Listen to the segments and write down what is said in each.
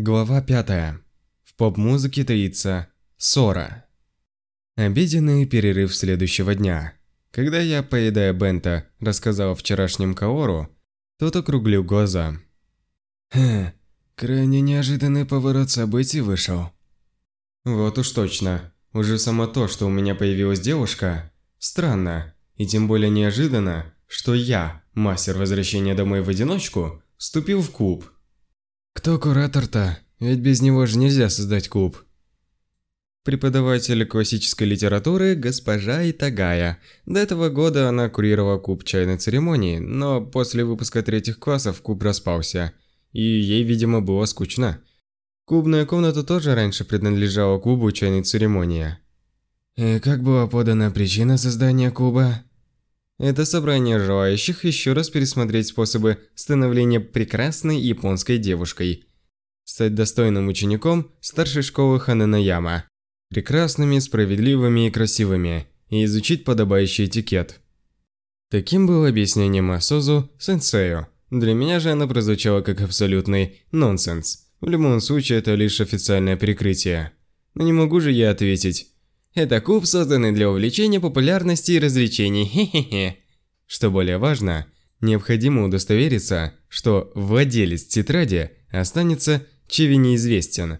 Глава 5. В поп-музыке таится ссора. Обеденный перерыв следующего дня. Когда я, поедая бента, рассказал о вчерашнем Каору, тот округлил глаза. Хм, крайне неожиданный поворот событий вышел. Вот уж точно. Уже само то, что у меня появилась девушка, странно. И тем более неожиданно, что я, мастер возвращения домой в одиночку, вступил в клуб. Кто куратор-то? Ведь без него же нельзя создать клуб. Преподаватель классической литературы госпожа Итагая. До этого года она курировала клуб чайной церемонии, но после выпуска третьих классов клуб распался, и ей, видимо, было скучно. Клубная комната тоже раньше принадлежала клубу чайной церемонии. И как была подана причина создания клуба? Это собрание желающих еще раз пересмотреть способы становления прекрасной японской девушкой. Стать достойным учеником старшей школы Хананаяма. Прекрасными, справедливыми и красивыми. И изучить подобающий этикет. Таким было объяснение Масозу сенсею. Для меня же оно прозвучало как абсолютный нонсенс. В любом случае, это лишь официальное прикрытие. Но не могу же я ответить, это клуб, созданный для увеличения популярности и развлечений, хе-хе-хе. Что более важно, необходимо удостовериться, что владелец тетради останется Чиви неизвестен.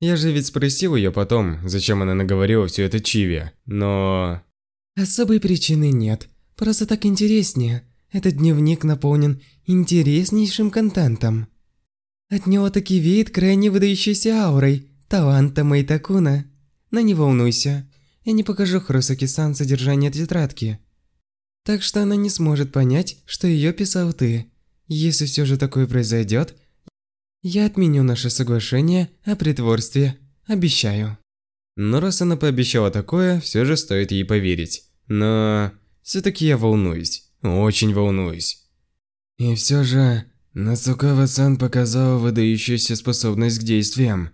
Я же ведь спросил ее потом, зачем она наговорила все это Чиви, но... Особой причины нет, просто так интереснее. Этот дневник наполнен интереснейшим контентом. От него таки веет крайне выдающейся аурой, талантом Эйтакуна. Но не волнуйся, я не покажу Хросаки-сан содержание тетрадки. Так что она не сможет понять, что ее писал ты. Если все же такое произойдет, я отменю наше соглашение о притворстве. Обещаю. Но раз она пообещала такое, все же стоит ей поверить. Но все-таки я волнуюсь. Очень волнуюсь. И все же, Нацукава-сан показала выдающуюся способность к действиям.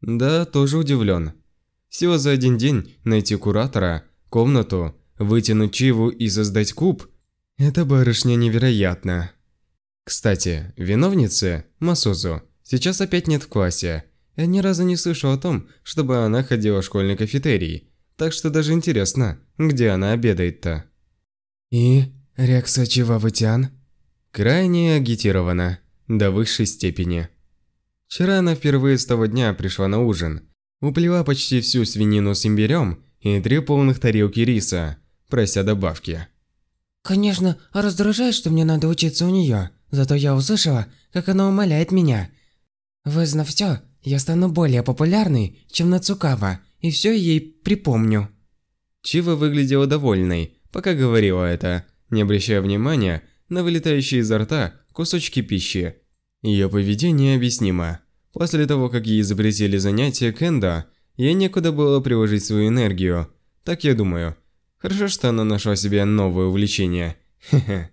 Да, тоже удивлен. Всего за один день найти куратора, комнату, вытянуть Чиву и создать куб – это барышня невероятно. Кстати, виновницы, Масузу, сейчас опять нет в классе. Я ни разу не слышал о том, чтобы она ходила в школьный кафетерий. Так что даже интересно, где она обедает-то. И Рекса Чивавытян? Крайне агитирована, до высшей степени. Вчера она впервые с того дня пришла на ужин, Уплела почти всю свинину с имбирем и три полных тарелки риса, прося добавки. Конечно, раздражает, что мне надо учиться у нее, зато я услышала, как она умоляет меня. Вызнав все, я стану более популярной, чем Нацукава, и все ей припомню. Чива выглядела довольной, пока говорила это, не обращая внимания на вылетающие изо рта кусочки пищи. Ее поведение объяснимо. После того, как ей запретили занятия кендо, ей некуда было приложить свою энергию. Так я думаю. Хорошо, что она нашла себе новое увлечение. Хе-хе.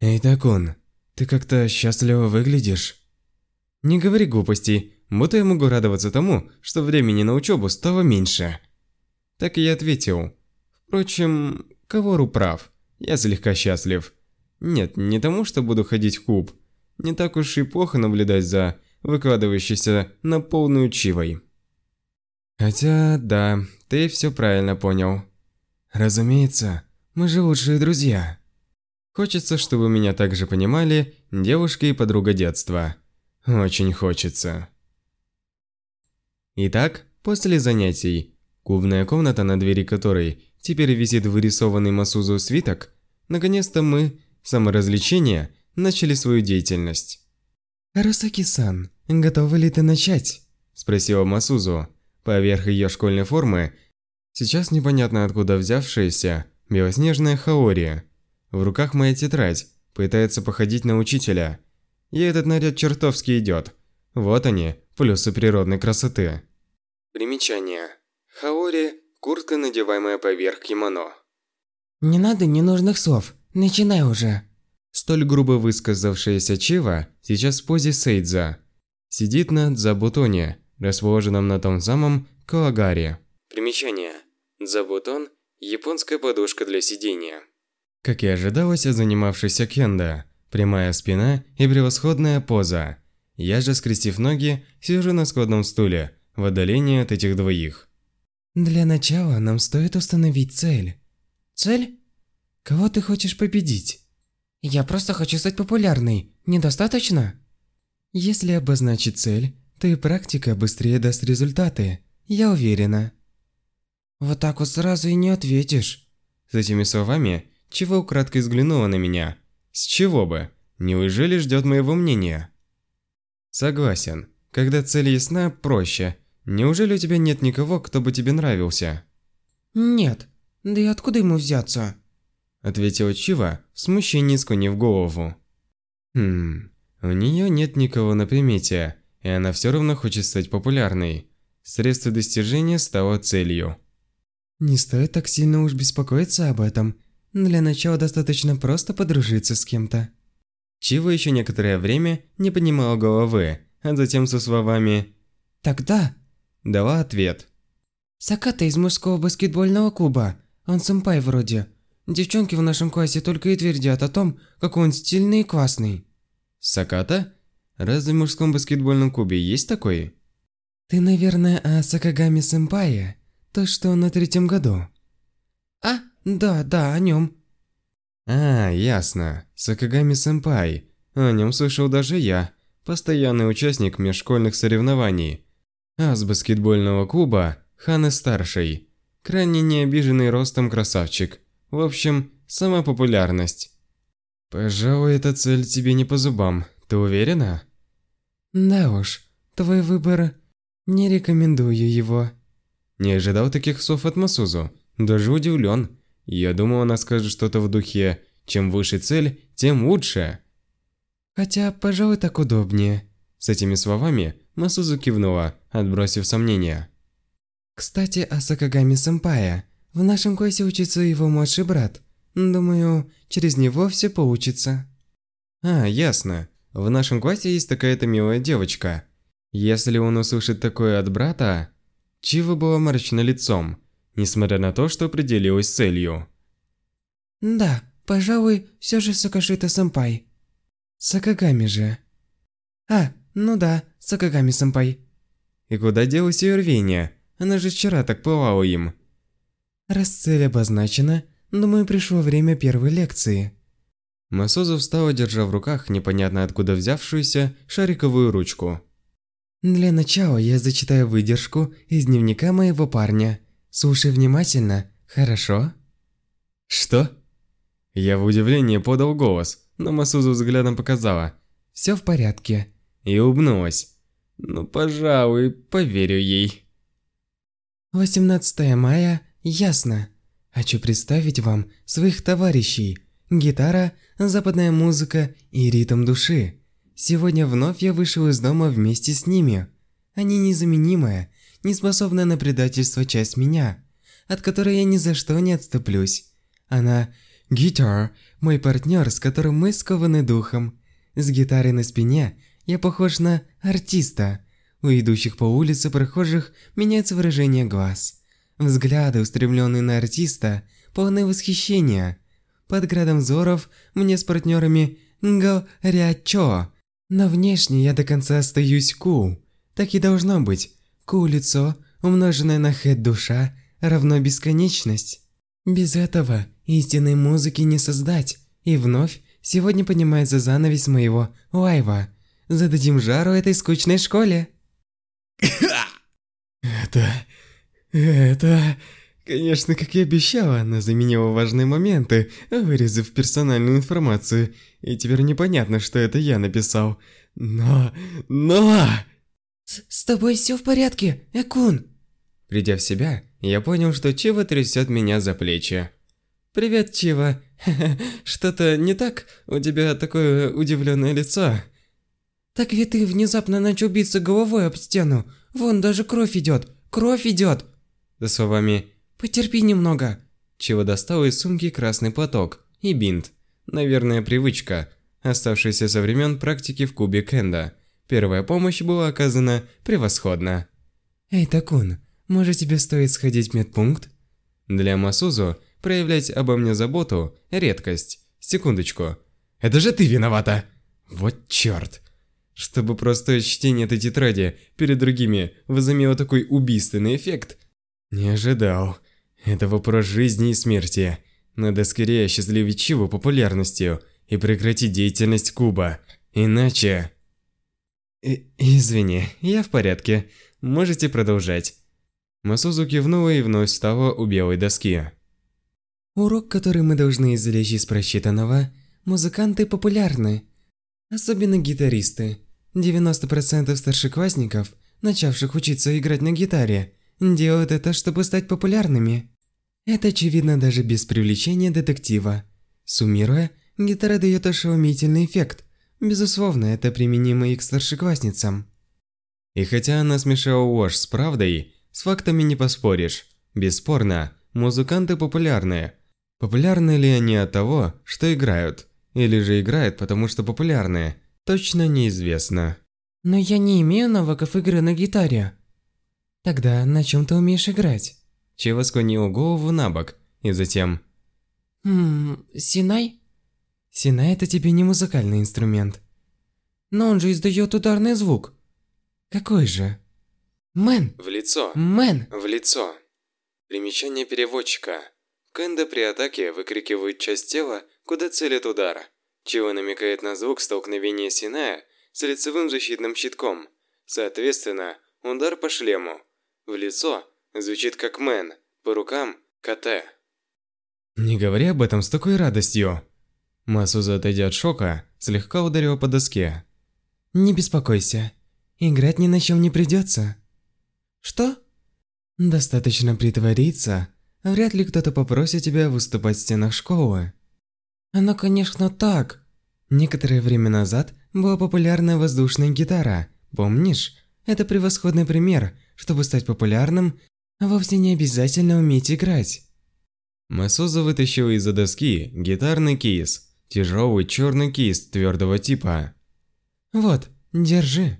Эй, Такун, ты как-то счастливо выглядишь. Не говори глупостей, будто я могу радоваться тому, что времени на учебу стало меньше. Так и я ответил. Впрочем, Кавору прав. Я слегка счастлив. Нет, не тому, что буду ходить в клуб. Не так уж и плохо наблюдать за выкладывающийся на полную чивой. Хотя, да, ты все правильно понял. Разумеется, мы же лучшие друзья. Хочется, чтобы меня также понимали девушка и подруга детства. Очень хочется. Итак, после занятий, клубная комната, на двери которой теперь висит вырисованный Масузу свиток, наконец-то мы, саморазвлечение, начали свою деятельность. «Росаки-сан, готова ли ты начать?» – спросила Масузу. Поверх ее школьной формы сейчас непонятно откуда взявшаяся белоснежная хаори. В руках моя тетрадь, пытается походить на учителя. Ей этот наряд чертовски идет. Вот они, плюсы природной красоты. Примечание. Хаори – куртка, надеваемая поверх кимоно. «Не надо ненужных слов, начинай уже!» Столь грубо высказавшаяся Чива сейчас в позе Сейдза. Сидит на дзабутоне, расположенном на том самом калагаре. Примечание. Дзабутон – японская подушка для сидения. Как и ожидалось от занимавшейся кенда, прямая спина и превосходная поза. Я же, скрестив ноги, сижу на складном стуле, в отдалении от этих двоих. Для начала нам стоит установить цель. Цель? Кого ты хочешь победить? Я просто хочу стать популярной. Недостаточно? Если обозначить цель, то и практика быстрее даст результаты. Я уверена. Вот так вот сразу и не ответишь. С этими словами, Чего украдкой взглянула на меня. С чего бы? Неужели ждет моего мнения? Согласен. Когда цель ясна, проще. Неужели у тебя нет никого, кто бы тебе нравился? Нет. Да и откуда ему взяться? Ответила Чива, в смущении склонив голову. Хм, у нее нет никого на примете, и она все равно хочет стать популярной. Средство достижения стало целью. Не стоит так сильно уж беспокоиться об этом. Для начала достаточно просто подружиться с кем-то. Чива еще некоторое время не понимала головы, а затем со словами Тогда дала ответ. Саката из мужского баскетбольного клуба. Он сэмпай вроде. Девчонки в нашем классе только и твердят о том, какой он стильный и классный. Саката? Разве в мужском баскетбольном клубе есть такой? Ты, наверное, о Сакагами сэмпае? То, что на третьем году. А, да, да, о нем. А, ясно. Сакагами сэмпай. О нем слышал даже я. Постоянный участник межшкольных соревнований. А с баскетбольного клуба Ханы старший. Крайне необиженный ростом красавчик. В общем, сама популярность. Пожалуй, эта цель тебе не по зубам. Ты уверена? Да уж, твой выбор. Не рекомендую его. Не ожидал таких слов от Масузу. Даже удивлен. Я думал, она скажет что-то в духе «Чем выше цель, тем лучше». Хотя, пожалуй, так удобнее. С этими словами Масузу кивнула, отбросив сомнения. Кстати, о Сакагами сэмпая. В нашем классе учится его младший брат. Думаю, через него все получится. А, ясно. В нашем классе есть такая-то милая девочка. Если он услышит такое от брата... Чива была мрачно лицом, несмотря на то, что определилась целью. Да, пожалуй, все же Сакашита сэмпай. Сакагами же. А, ну да, Сакагами сэмпай. И куда делось ее рвение? Она же вчера так пылала им. Раз цель обозначена, думаю, пришло время первой лекции. Масозу встала, держа в руках непонятно откуда взявшуюся шариковую ручку. Для начала я зачитаю выдержку из дневника моего парня. Слушай внимательно, хорошо? Что? Я в удивлении подал голос, но Масузу взглядом показала. Все в порядке. И улыбнулась. Ну, пожалуй, поверю ей. 18 мая, ясно. Хочу представить вам своих товарищей. Гитара, западная музыка и ритм души. Сегодня вновь я вышел из дома вместе с ними. Они незаменимая, неспособная на предательство часть меня, от которой я ни за что не отступлюсь. Она – гитар, мой партнер, с которым мы скованы духом. С гитарой на спине я похож на артиста. У идущих по улице прохожих меняется выражение глаз. Взгляды, устремленные на артиста, полны восхищения. Под градом взоров мне с партнерами горячо. Но внешне я до конца остаюсь ку. Так и должно быть. Ку лицо, умноженное на хэт душа, равно бесконечность. Без этого истинной музыки не создать. И вновь сегодня поднимается занавес моего лайва. Зададим жару этой скучной школе. Это... Это... Конечно, как и обещала, она заменила важные моменты, вырезав персональную информацию. И теперь непонятно, что это я написал. Но... Но... С, с тобой все в порядке, Экун? Придя в себя, я понял, что Чива трясет меня за плечи. «Привет, Чива. Что-то не так? У тебя такое удивленное лицо». Так ведь ты внезапно начал биться головой об стену. Вон даже кровь идет. Кровь идет. За словами Потерпи немного. Чего достал из сумки красный платок и бинт. Наверное, привычка, оставшаяся со времен практики в кубе Кенда. Первая помощь была оказана превосходно. Эй, Такун, может тебе стоит сходить в медпункт? Для Масузу проявлять обо мне заботу – редкость. Секундочку. Это же ты виновата! Вот чёрт! Чтобы простое чтение этой тетради перед другими возымело такой убийственный эффект, не ожидал. Это вопрос жизни и смерти. Надо скорее осчастливить Чиву популярностью и прекратить деятельность Куба. Иначе... И извини, я в порядке. Можете продолжать. Масузу кивнула и вновь стала у белой доски. Урок, который мы должны извлечь из прочитанного, музыканты популярны. Особенно гитаристы. 90% старшеклассников, начавших учиться играть на гитаре, делают это, чтобы стать популярными. Это очевидно даже без привлечения детектива. Суммируя, гитара дает ошеломительный эффект. Безусловно, это применимо и к старшеклассницам. И хотя она смешала ложь с правдой, с фактами не поспоришь. Бесспорно, музыканты популярны. Популярны ли они от того, что играют? Или же играют, потому что популярны? Точно неизвестно. Но я не имею навыков игры на гитаре. Тогда на чем ты умеешь играть? Чего склонил голову на бок, и затем... Хм, Синай? Синай это тебе не музыкальный инструмент. Но он же издает ударный звук. Какой же? Мэн! В лицо. Мэн! В лицо. Примечание переводчика. Кендо при атаке выкрикивает часть тела, куда целит удар, чего намекает на звук столкновения Синая с лицевым защитным щитком. Соответственно, удар по шлему. В лицо звучит как Мэн, по рукам – КТ. Не говори об этом с такой радостью. Масуза, отойдя от шока, слегка ударила по доске. Не беспокойся, играть ни на чем не придется. Что? Достаточно притвориться, вряд ли кто-то попросит тебя выступать в стенах школы. Оно, конечно, так. Некоторое время назад была популярная воздушная гитара. Помнишь? Это превосходный пример. Чтобы стать популярным, вовсе не обязательно уметь играть. Масуза вытащил из-за доски гитарный кейс, тяжелый черный кейс твердого типа. Вот, держи.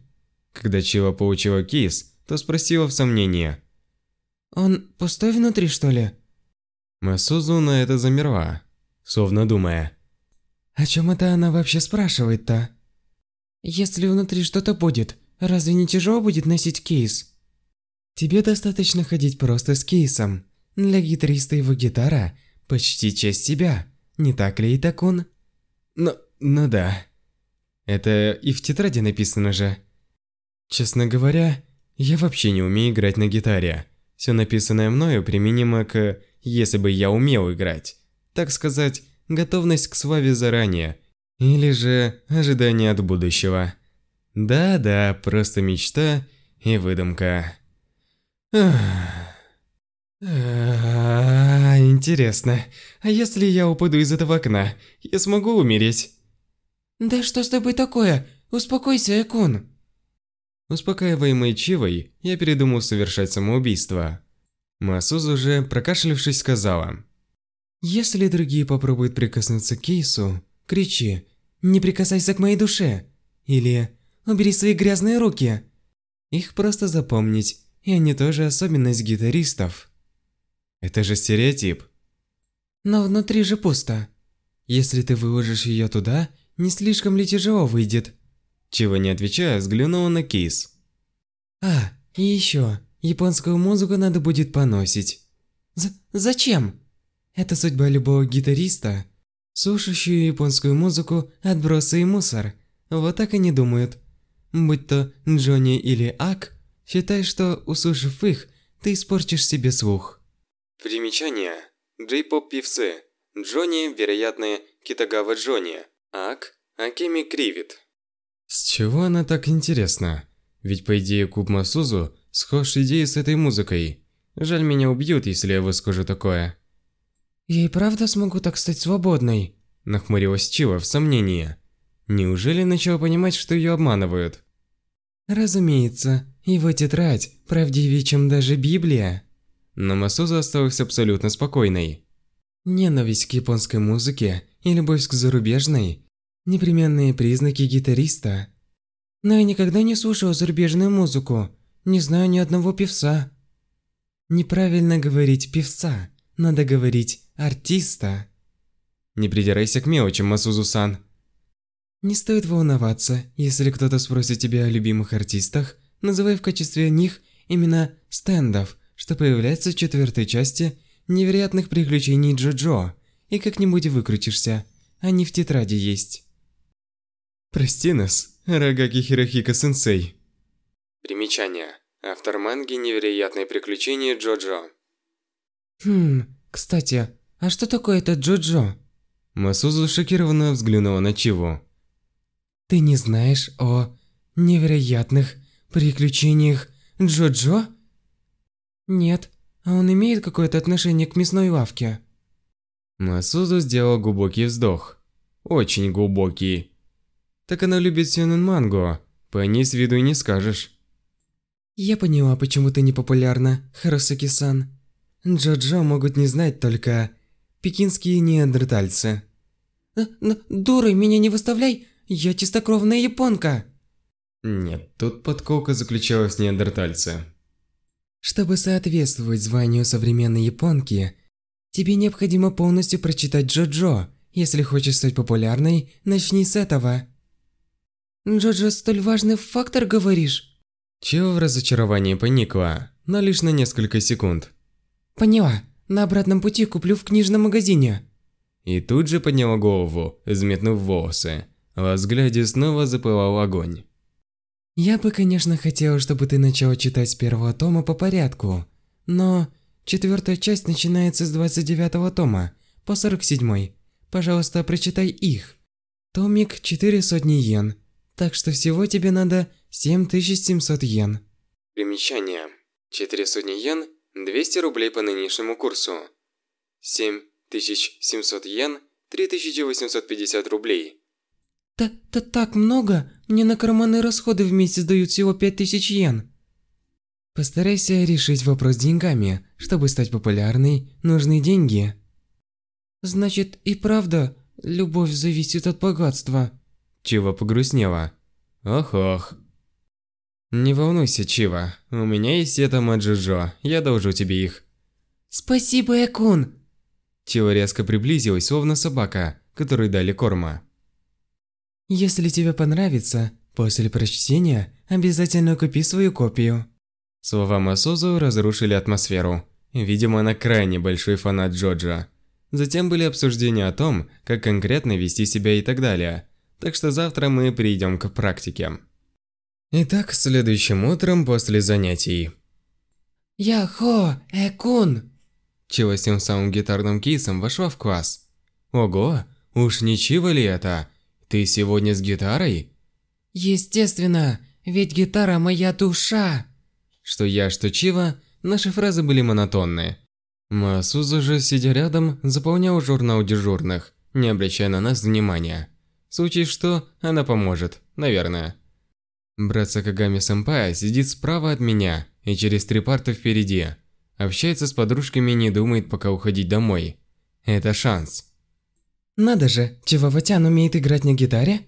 Когда Чива получила кейс, то спросила в сомнении. Он пустой внутри, что ли? Масузу на это замерла, словно думая. О чем это она вообще спрашивает-то? Если внутри что-то будет, разве не тяжело будет носить кейс? Тебе достаточно ходить просто с кейсом. Для гитариста его гитара – почти часть себя, не так ли, Итакун? Ну, ну да. Это и в тетради написано же. Честно говоря, я вообще не умею играть на гитаре. Все написанное мною применимо к «если бы я умел играть». Так сказать, готовность к славе заранее. Или же ожидание от будущего. Да-да, просто мечта и выдумка. Интересно, а если я упаду из этого окна, я смогу умереть? Да что с тобой такое? Успокойся, Экун. Успокаиваемый Чивой, я передумал совершать самоубийство. Масузу же, прокашлявшись, сказала. «Если другие попробуют прикоснуться к кейсу, кричи «Не прикасайся к моей душе!» или «Убери свои грязные руки!» Их просто запомнить, и они тоже особенность гитаристов. Это же стереотип. Но внутри же пусто. Если ты выложишь ее туда, не слишком ли тяжело выйдет? Чего не отвечая, взглянула на кейс. А, и еще, японскую музыку надо будет поносить. З зачем? Это судьба любого гитариста. Слушающую японскую музыку, отбросы и мусор. Вот так они думают. Будь то Джонни или Ак, считай, что, услышав их, ты испортишь себе слух. Примечание. Джей-поп певцы. Джонни, вероятно, Китагава Джонни. Ак, Акеми Кривит. С чего она так интересна? Ведь по идее Куб Масузу схож идеей с этой музыкой. Жаль, меня убьют, если я выскажу такое. Я и правда смогу так стать свободной? Нахмурилась Чива в сомнении. Неужели начала понимать, что ее обманывают? Разумеется, его тетрадь правдивее, чем даже Библия. Но Масуза осталась абсолютно спокойной. Ненависть к японской музыке и любовь к зарубежной непременные признаки гитариста. Но я никогда не слушал зарубежную музыку, не знаю ни одного певца. Неправильно говорить певца, надо говорить артиста. Не придирайся к мелочам, Масузу-сан. Не стоит волноваться, если кто-то спросит тебя о любимых артистах, называй в качестве них именно стендов, что появляется в четвертой части «Невероятных приключений Джо-Джо», и как-нибудь выкрутишься. Они в тетради есть. Прости нас, Рагаки Хирохика-сенсей. Примечание. Автор манги «Невероятные приключения Джо-Джо». Хм, кстати, а что такое этот Джо-Джо? Масузу шокированно взглянула на Чиву. Ты не знаешь о невероятных приключениях Джо-Джо? Нет, а он имеет какое-то отношение к мясной лавке? Масузу сделал глубокий вздох. Очень глубокий. Так она любит сёнэн мангу. По ней с виду и не скажешь. Я поняла, почему ты не популярна, Харасаки-сан. Джо-Джо могут не знать только пекинские неандертальцы. Н дурой меня не выставляй, я чистокровная японка. Нет, тут подколка заключалась в неандертальце. Чтобы соответствовать званию современной японки, тебе необходимо полностью прочитать Джо-Джо. Если хочешь стать популярной, начни с этого. Джо-Джо столь важный фактор, говоришь? Чего в разочаровании поникла, но лишь на несколько секунд. Поняла. На обратном пути куплю в книжном магазине. И тут же подняла голову, взметнув волосы. Во взгляде снова запылал огонь. Я бы, конечно, хотела, чтобы ты начала читать с первого тома по порядку, но четвертая часть начинается с 29 тома по 47. Пожалуйста, прочитай их. Томик 4 сотни йен, так что всего тебе надо 7700 йен. Примечание. 4 сотни йен – 200 рублей по нынешнему курсу. 7700 йен – 3850 рублей. Та-та так много? Мне на карманные расходы в месяц дают всего 5000 йен. Постарайся решить вопрос деньгами. Чтобы стать популярной, нужны деньги. Значит, и правда, любовь зависит от богатства. Чива погрустнела. Ох-ох. Не волнуйся, Чива. У меня есть это Маджиджо. Я должу тебе их. Спасибо, Экун. Чива резко приблизилась, словно собака, которой дали корма. Если тебе понравится, после прочтения обязательно купи свою копию. Слова Масузу разрушили атмосферу. Видимо, она крайне большой фанат Джоджо. Затем были обсуждения о том, как конкретно вести себя и так далее. Так что завтра мы перейдем к практике. Итак, следующим утром после занятий. Яхо, Экун! Чего с тем самым гитарным кейсом вошла в класс. Ого, уж Чива ли это? Ты сегодня с гитарой? Естественно, ведь гитара моя душа. Что я, что Чива, наши фразы были монотонные. Масуза же, сидя рядом, заполнял журнал дежурных, не обращая на нас внимания. В случае что, она поможет, наверное. Брат Сакагами-сэмпая сидит справа от меня и через три парты впереди. Общается с подружками и не думает пока уходить домой. Это шанс. Надо же, Чиваватян умеет играть на гитаре?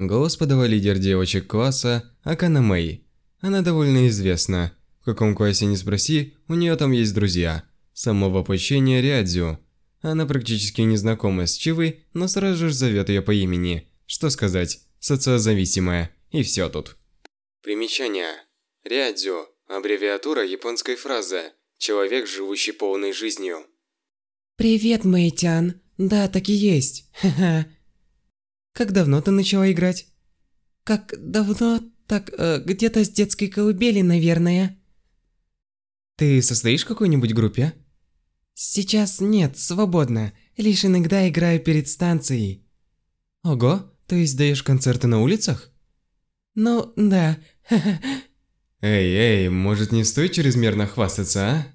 Голос подала лидер девочек класса Акана Мэй. Она довольно известна. В каком классе не спроси, у нее там есть друзья. Само воплощение Рядзю. Она практически не знакома с Чивой, но сразу же зовет ее по имени. Что сказать, социозависимая. И все тут. Примечание. Рядзю – аббревиатура японской фразы «человек, живущий полной жизнью». Привет, Мэйтян. Да, так и есть. Ха-ха. Как давно ты начала играть? Как давно? Так, э, где-то с детской колыбели, наверное. Ты состоишь в какой-нибудь группе? Сейчас нет, свободно. Лишь иногда играю перед станцией. Ого, то есть даешь концерты на улицах? Ну, да. Эй, эй, может не стоит чрезмерно хвастаться, а?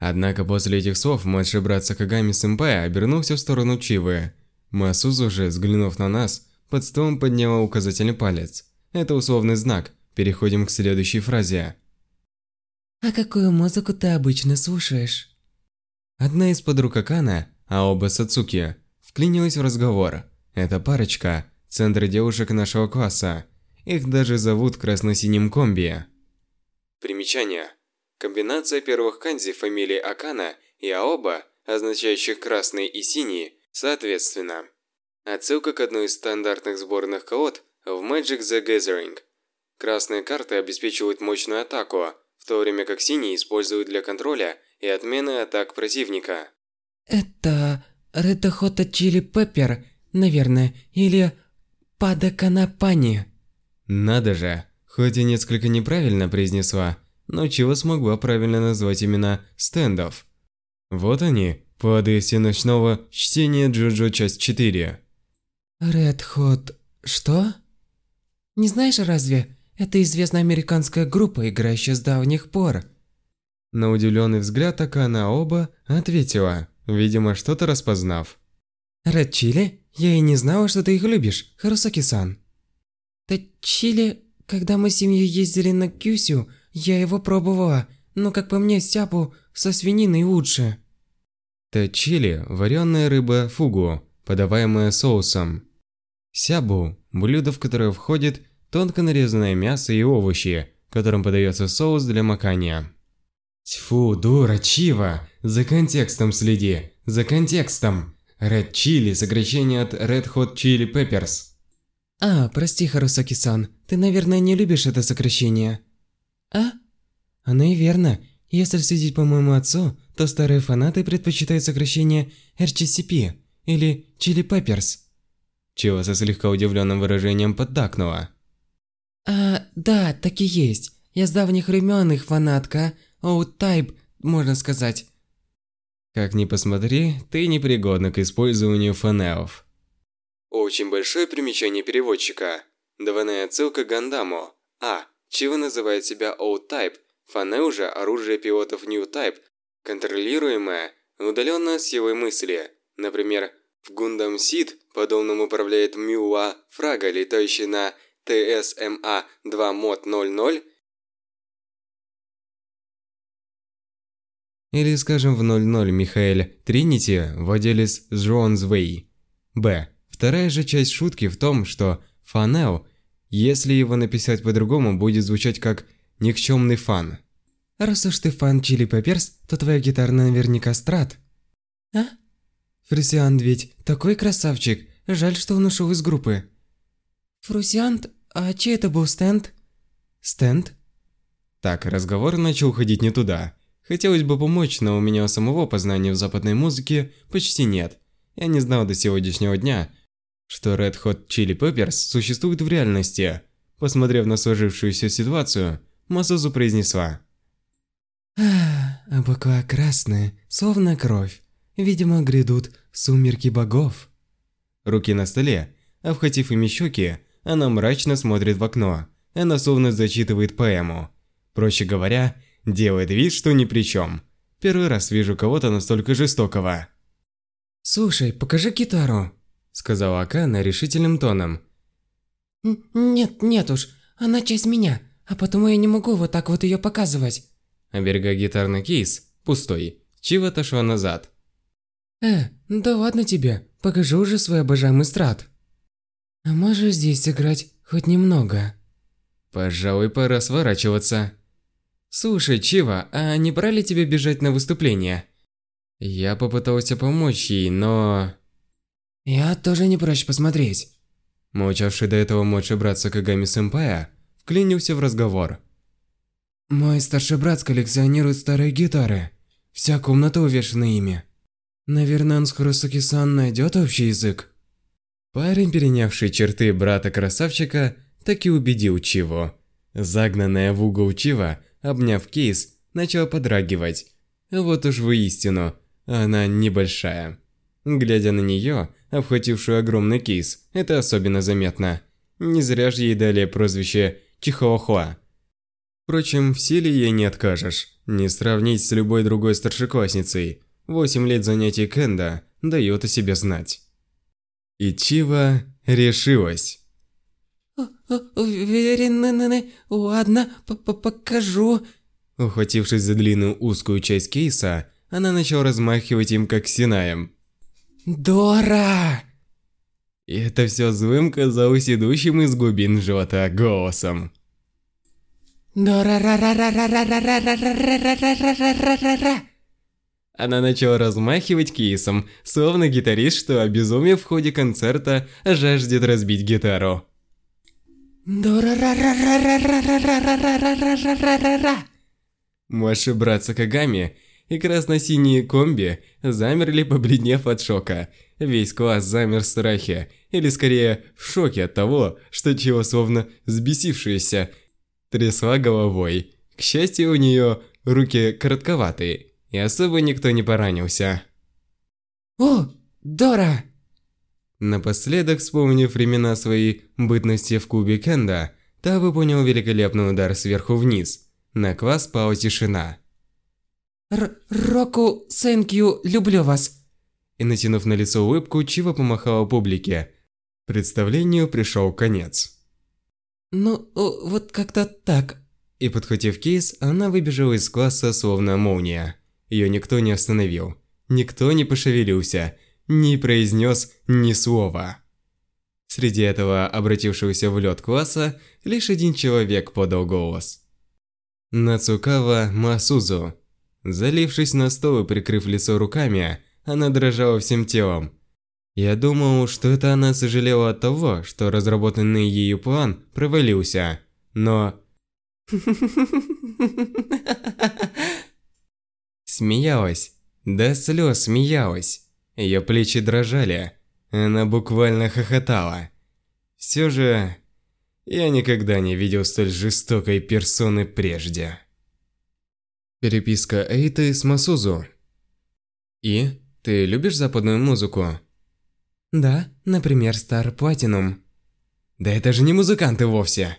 Однако после этих слов младший брат Сакагами Сэмпая обернулся в сторону Чивы. Масузу же, взглянув на нас, под столом подняла указательный палец. Это условный знак. Переходим к следующей фразе. А какую музыку ты обычно слушаешь? Одна из подруг Акана, а оба Сацуки, вклинилась в разговор. Это парочка, центр девушек нашего класса. Их даже зовут красно-синим комби. Примечание. Комбинация первых канзи фамилии Акана и Аоба, означающих красный и синий, соответственно. Отсылка к одной из стандартных сборных колод в Magic the Gathering. Красные карты обеспечивают мощную атаку, в то время как синие используют для контроля и отмены атак противника. Это Red Hot Chili Pepper, наверное, или Падаканапани. Надо же, хоть и несколько неправильно произнесла, но чего смогла правильно назвать имена стендов. Вот они, плоды ночного чтения Джоджо часть 4. Red Hot... что? Не знаешь разве? Это известная американская группа, играющая с давних пор. На удивленный взгляд Акана оба ответила, видимо, что-то распознав. Ред Чили? Я и не знала, что ты их любишь, Харусаки-сан. Да чили, когда мы с семьей ездили на Кюсю, я его пробовала, но как по мне, сяпу со свининой лучше. Тачили – вареная рыба фугу, подаваемая соусом. Сябу – блюдо, в которое входит тонко нарезанное мясо и овощи, которым подается соус для макания. Тьфу, дура, Чива, за контекстом следи, за контекстом. Red Chili – сокращение от Red Hot Chili Peppers. А, прости, Харусаки-сан, ты, наверное, не любишь это сокращение. А? Оно и верно. Если следить по моему отцу, то старые фанаты предпочитают сокращение RCCP или Chili Peppers. Чего со слегка удивленным выражением поддакнула. А, да, так и есть. Я с давних времен их фанатка, Old Type, можно сказать. Как ни посмотри, ты непригодна к использованию фонеов. Очень большое примечание переводчика. Двойная отсылка к Гандаму. А. Чего называет себя Old Type, фонеу же оружие пилотов New Type, контролируемое, удаленно с его мысли. Например, в Гундам Сид подобным управляет Мюа Фрага, летающий на ТСМА-2 мод 00, Или, скажем, в 00 Михаэль Тринити, владелец Way. Б. Вторая же часть шутки в том, что фанел, если его написать по-другому, будет звучать как «никчемный фан». Раз уж ты фан Чили Пепперс, то твоя гитара наверняка страт. А? Фрусиан ведь такой красавчик, жаль, что он ушел из группы. Фрусиант? А чей это был стенд? Стенд? Так, разговор начал уходить не туда. Хотелось бы помочь, но у меня самого познания в западной музыке почти нет. Я не знал до сегодняшнего дня, что Red Hot Chili Peppers существует в реальности. Посмотрев на сложившуюся ситуацию, Масузу произнесла. «А, облака красные, словно кровь. Видимо, грядут сумерки богов». Руки на столе, обхватив ими щеки, она мрачно смотрит в окно. Она словно зачитывает поэму. Проще говоря, делает вид, что ни при чем. Первый раз вижу кого-то настолько жестокого. «Слушай, покажи гитару», – сказала Акана решительным тоном. «Нет, нет уж, она часть меня, а потому я не могу вот так вот ее показывать». Оберегая гитарный кейс, пустой, Чива отошла назад. «Э, да ладно тебе, покажи уже свой обожаемый страт». «А можешь здесь сыграть хоть немного?» «Пожалуй, пора сворачиваться». «Слушай, Чива, а не пора ли тебе бежать на выступление?» Я попытался помочь ей, но... Я тоже не прочь посмотреть. Молчавший до этого младший брат Сакагами Сэмпая вклинился в разговор. Мой старший брат коллекционирует старые гитары. Вся комната увешана ими. Наверное, он с Хуросуки-сан найдет общий язык. Парень, перенявший черты брата-красавчика, так и убедил Чиво. Загнанная в угол Чива обняв кейс, начала подрагивать. Вот уж воистину, она небольшая. Глядя на нее, обхватившую огромный кейс, это особенно заметно. Не зря же ей дали прозвище Чихуахуа. Впрочем, в силе ей не откажешь. Не сравнить с любой другой старшеклассницей. Восемь лет занятий кенда дает о себе знать. И Чива решилась. Уверена, ладно, п -п покажу. Ухватившись за длинную узкую часть кейса, она начала размахивать им как синаем. «Дора!» И это все злым за уседущим из глубин живота голосом. Дора-ра-ра-ра-ра-ра-ра-ра-ра-ра-ра-ра-ра-ра. Она начала размахивать кейсом, словно гитарист, что обезумев в ходе концерта, жаждет разбить гитару. Дора-ра-ра-ра-ра-ра-ра-ра-ра-ра-ра-ра-ра. Может браться когами? И красно-синие комби замерли, побледнев от шока. Весь класс замер в страхе, или скорее в шоке от того, что чего словно взбесившаяся трясла головой. К счастью, у нее руки коротковатые, и особо никто не поранился. «О, Дора!» Напоследок, вспомнив времена своей бытности в кубе Кенда, та выполнил великолепный удар сверху вниз. На класс пала тишина. Р Року, сэнкью, люблю вас. И натянув на лицо улыбку, Чива помахала публике. Представлению пришел конец. Ну, вот как-то так. И подхватив кейс, она выбежала из класса словно молния. Ее никто не остановил. Никто не пошевелился, не произнес ни слова. Среди этого обратившегося в лед класса лишь один человек подал голос. Нацукава Масузу. Залившись на стол и прикрыв лицо руками, она дрожала всем телом. Я думал, что это она сожалела от того, что разработанный ею план провалился. Но... Смеялась. До слез смеялась. Ее плечи дрожали. Она буквально хохотала. Все же... Я никогда не видел столь жестокой персоны прежде. Переписка Эйты с Масузу. И? Ты любишь западную музыку? Да, например, Star Platinum. Да это же не музыканты вовсе.